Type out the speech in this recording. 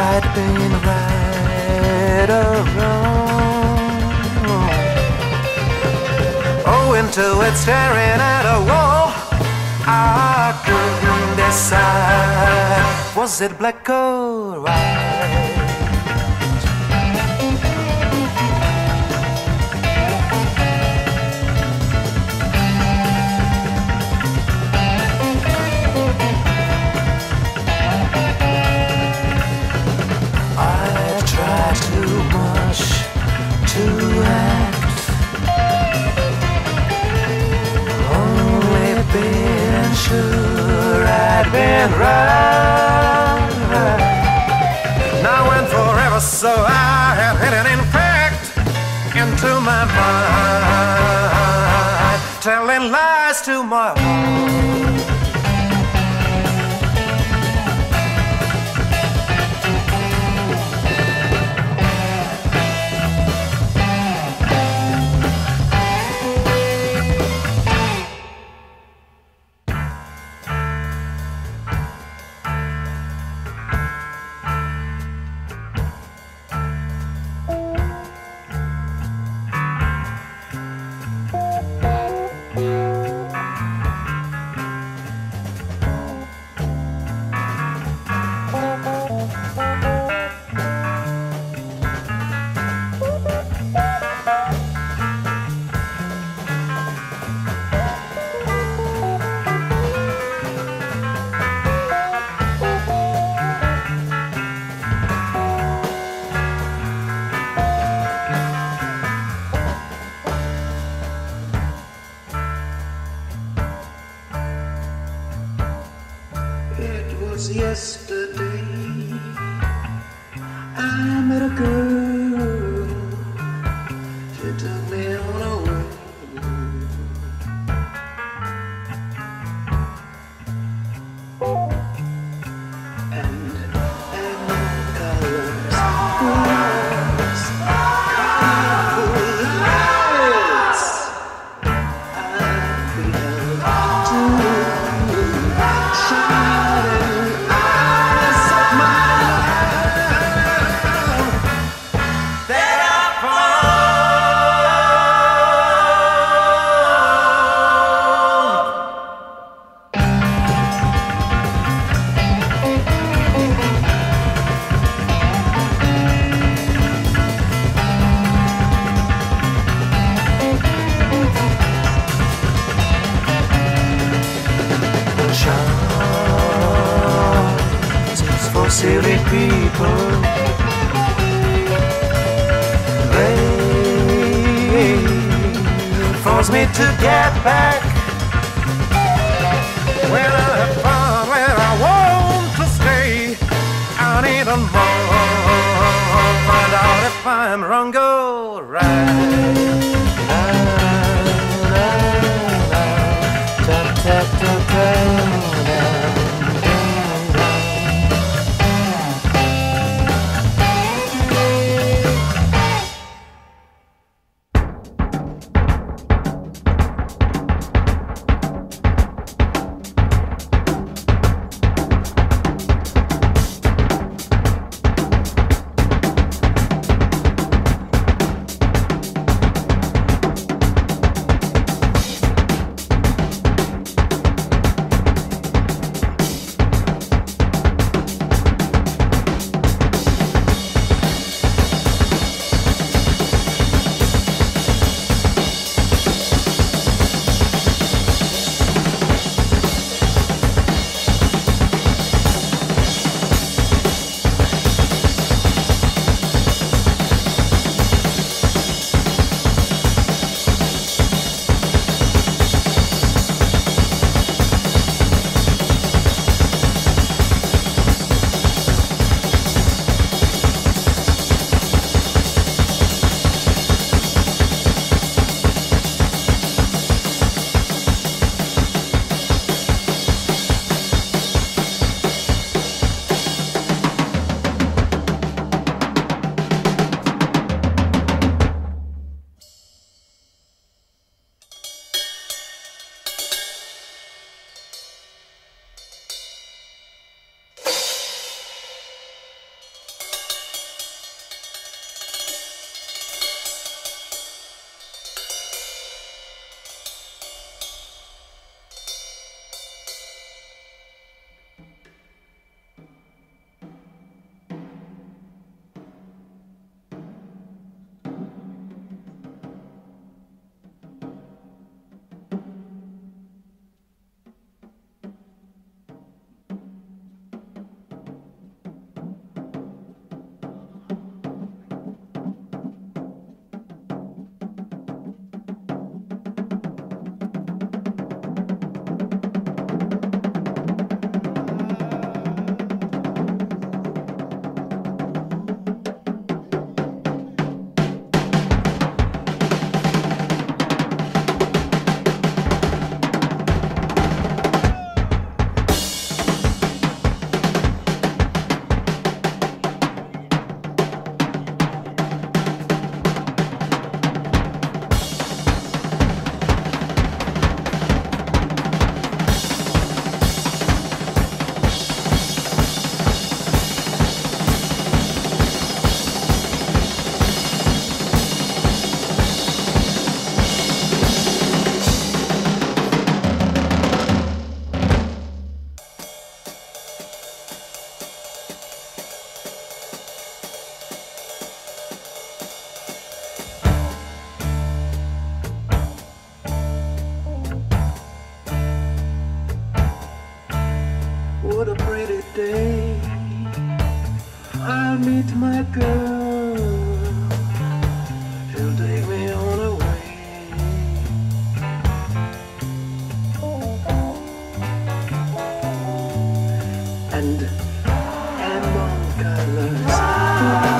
right, been right or wrong. Oh, into it, staring at a wall. I couldn't decide. Was it black or white? Right. Now and forever, so I have hidden in fact into my mind, telling lies to my heart. Was yesterday. I met a girl. silly people. They force me to get back when I have fun, when I want to stay. I need a more. Find out if I'm wrong or right. Da, da, da, da, da, da, da, da. What a pretty day. I'll meet my girl. She'll take me on a way. And among colors.